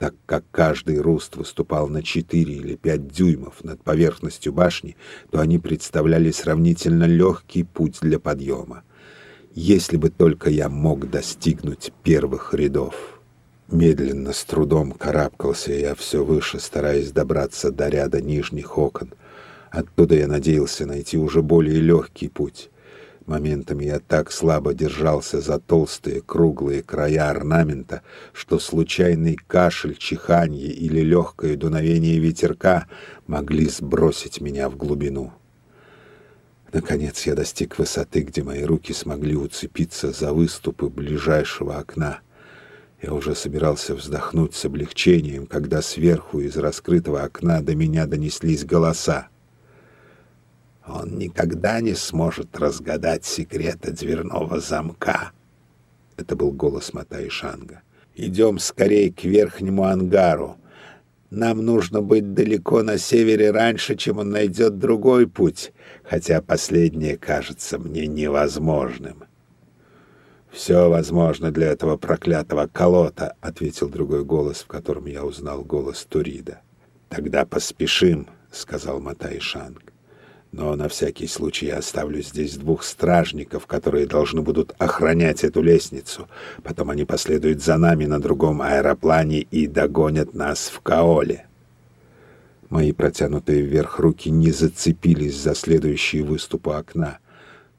Так как каждый руст выступал на 4 или 5 дюймов над поверхностью башни, то они представляли сравнительно легкий путь для подъема. Если бы только я мог достигнуть первых рядов. Медленно, с трудом карабкался я все выше, стараясь добраться до ряда нижних окон. Оттуда я надеялся найти уже более легкий путь. Моментами я так слабо держался за толстые круглые края орнамента, что случайный кашель, чиханье или легкое дуновение ветерка могли сбросить меня в глубину. Наконец я достиг высоты, где мои руки смогли уцепиться за выступы ближайшего окна. Я уже собирался вздохнуть с облегчением, когда сверху из раскрытого окна до меня донеслись голоса. Он никогда не сможет разгадать секреты дверного замка. Это был голос Матай Шанга. Идем скорее к верхнему ангару. Нам нужно быть далеко на севере раньше, чем он найдет другой путь, хотя последнее кажется мне невозможным. «Все возможно для этого проклятого колота», — ответил другой голос, в котором я узнал голос Турида. «Тогда поспешим», — сказал Матай Шанг. Но на всякий случай я оставлю здесь двух стражников, которые должны будут охранять эту лестницу. Потом они последуют за нами на другом аэроплане и догонят нас в Каоле. Мои протянутые вверх руки не зацепились за следующие выступы окна.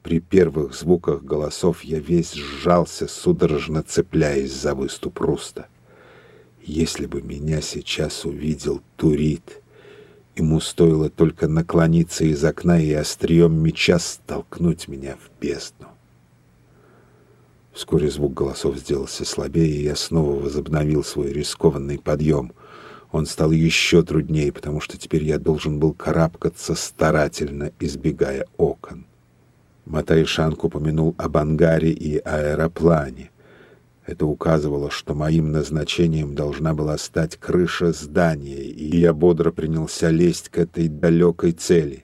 При первых звуках голосов я весь сжался, судорожно цепляясь за выступ Руста. Если бы меня сейчас увидел Турит... Ему стоило только наклониться из окна и острием меча столкнуть меня в бездну. Вскоре звук голосов сделался слабее, и я снова возобновил свой рискованный подъем. Он стал еще труднее, потому что теперь я должен был карабкаться старательно, избегая окон. Матай Шанк упомянул об ангаре и аэроплане. Это указывало, что моим назначением должна была стать крыша здания, и я бодро принялся лезть к этой далекой цели.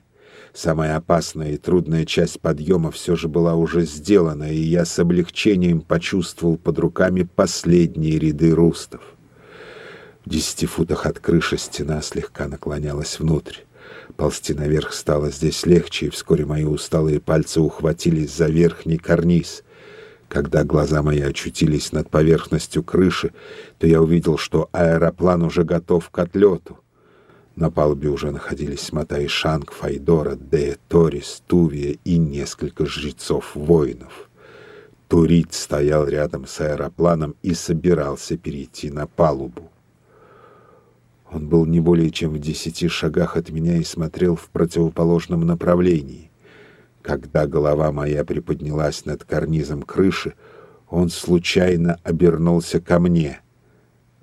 Самая опасная и трудная часть подъема все же была уже сделана, и я с облегчением почувствовал под руками последние ряды рустов. В десяти футах от крыши стена слегка наклонялась внутрь. Ползти наверх стало здесь легче, и вскоре мои усталые пальцы ухватились за верхний карниз — когда глаза мои очутились над поверхностью крыши, то я увидел, что аэроплан уже готов к отлету. На палубе уже находились Матай Шанг, Файдора, Дея, Торис, Тувия и несколько жрецов-воинов. Турит стоял рядом с аэропланом и собирался перейти на палубу. Он был не более чем в десяти шагах от меня и смотрел в противоположном направлении. Когда голова моя приподнялась над карнизом крыши, он случайно обернулся ко мне.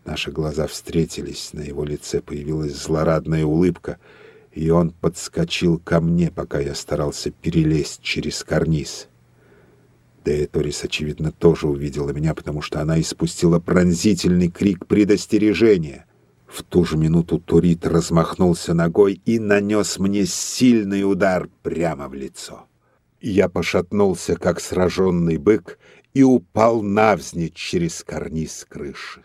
Наши глаза встретились, на его лице появилась злорадная улыбка, и он подскочил ко мне, пока я старался перелезть через карниз. Деэторис, очевидно, тоже увидела меня, потому что она испустила пронзительный крик предостережения. В ту же минуту Турит размахнулся ногой и нанес мне сильный удар прямо в лицо. Я пошатнулся, как сраженный бык, и упал навзничь через карниз крыши.